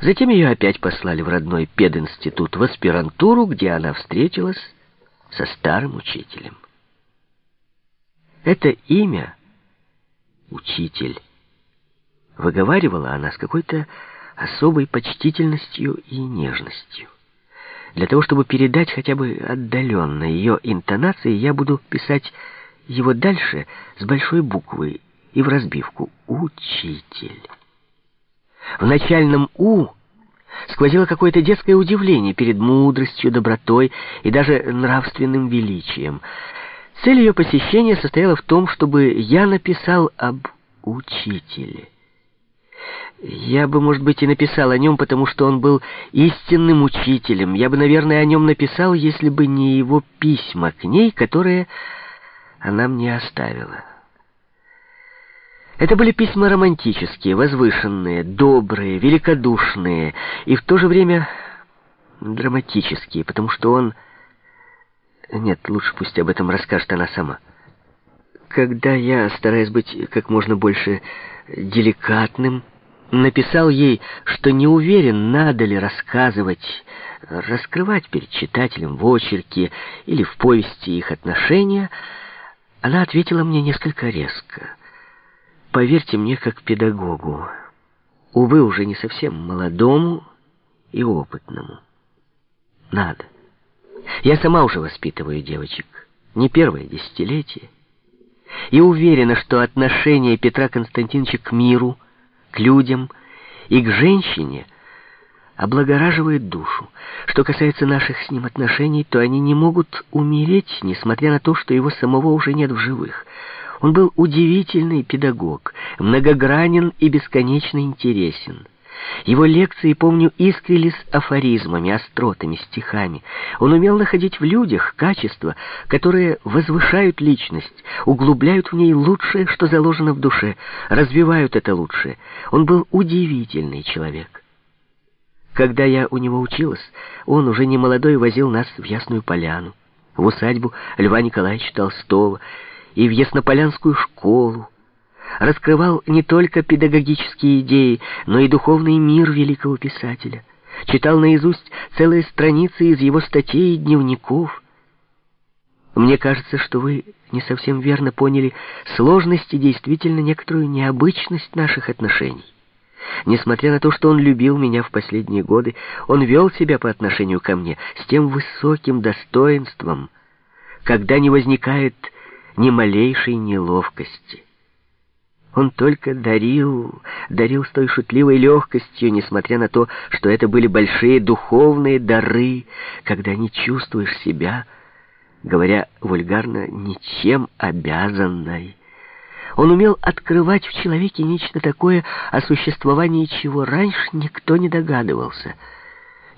Затем ее опять послали в родной пединститут, в аспирантуру, где она встретилась со старым учителем. Это имя «Учитель» выговаривала она с какой-то особой почтительностью и нежностью. Для того, чтобы передать хотя бы отдаленно ее интонации, я буду писать его дальше с большой буквы и в разбивку «Учитель». В начальном «у» сквозило какое-то детское удивление перед мудростью, добротой и даже нравственным величием. Цель ее посещения состояла в том, чтобы я написал об учителе. Я бы, может быть, и написал о нем, потому что он был истинным учителем. Я бы, наверное, о нем написал, если бы не его письма к ней, которые она мне оставила. Это были письма романтические, возвышенные, добрые, великодушные и в то же время драматические, потому что он... Нет, лучше пусть об этом расскажет она сама. Когда я, стараясь быть как можно больше деликатным, написал ей, что не уверен, надо ли рассказывать, раскрывать перед читателем в очерке или в повести их отношения, она ответила мне несколько резко — Поверьте мне, как педагогу, увы, уже не совсем молодому и опытному. Надо. Я сама уже воспитываю девочек, не первое десятилетие, и уверена, что отношение Петра Константиновича к миру, к людям и к женщине облагораживает душу. Что касается наших с ним отношений, то они не могут умереть, несмотря на то, что его самого уже нет в живых. Он был удивительный педагог, многогранен и бесконечно интересен. Его лекции, помню, искрились афоризмами, остротами, стихами. Он умел находить в людях качества, которые возвышают личность, углубляют в ней лучшее, что заложено в душе, развивают это лучшее. Он был удивительный человек. Когда я у него училась, он, уже не молодой, возил нас в Ясную Поляну, в усадьбу Льва Николаевича Толстого, и в Яснополянскую школу, раскрывал не только педагогические идеи, но и духовный мир великого писателя, читал наизусть целые страницы из его статей и дневников. Мне кажется, что вы не совсем верно поняли сложность и действительно некоторую необычность наших отношений. Несмотря на то, что он любил меня в последние годы, он вел себя по отношению ко мне с тем высоким достоинством, когда не возникает ни малейшей неловкости. Он только дарил, дарил с той шутливой легкостью, несмотря на то, что это были большие духовные дары, когда не чувствуешь себя, говоря вульгарно, ничем обязанной. Он умел открывать в человеке нечто такое, о существовании чего раньше никто не догадывался.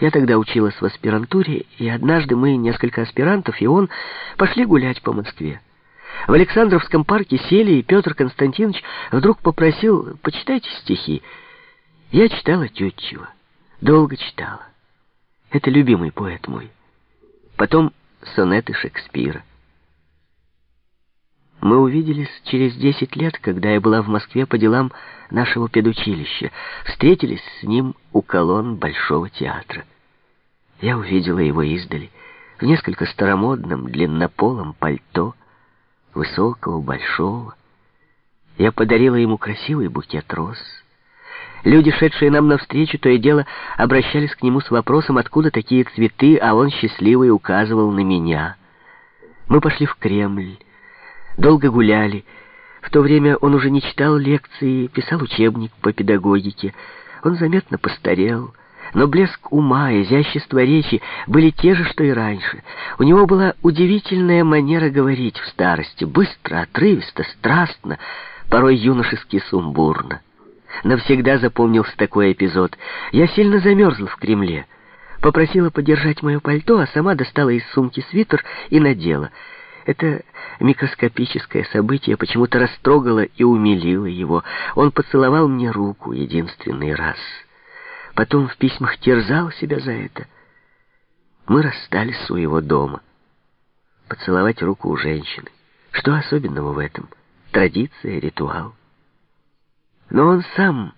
Я тогда училась в аспирантуре, и однажды мы, несколько аспирантов, и он, пошли гулять по Москве. В Александровском парке сели, и Петр Константинович вдруг попросил «почитайте стихи». Я читала Тютчева, долго читала. Это любимый поэт мой. Потом сонеты Шекспира. Мы увиделись через десять лет, когда я была в Москве по делам нашего педучилища. Встретились с ним у колонн Большого театра. Я увидела его издали, в несколько старомодном длиннополом пальто, высокого, большого. Я подарила ему красивый букет роз. Люди, шедшие нам навстречу, то и дело обращались к нему с вопросом, откуда такие цветы, а он счастливый указывал на меня. Мы пошли в Кремль, долго гуляли. В то время он уже не читал лекции, писал учебник по педагогике. Он заметно постарел, но блеск ума, изящество речи были те же, что и раньше. У него была удивительная манера говорить в старости, быстро, отрывисто, страстно, порой юношески сумбурно. Навсегда запомнился такой эпизод. Я сильно замерзла в Кремле. Попросила подержать мое пальто, а сама достала из сумки свитер и надела. Это микроскопическое событие почему-то растрогало и умилило его. Он поцеловал мне руку единственный раз — Потом в письмах терзал себя за это. Мы расстались у его дома. Поцеловать руку у женщины. Что особенного в этом? Традиция, ритуал. Но он сам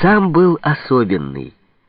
сам был особенный.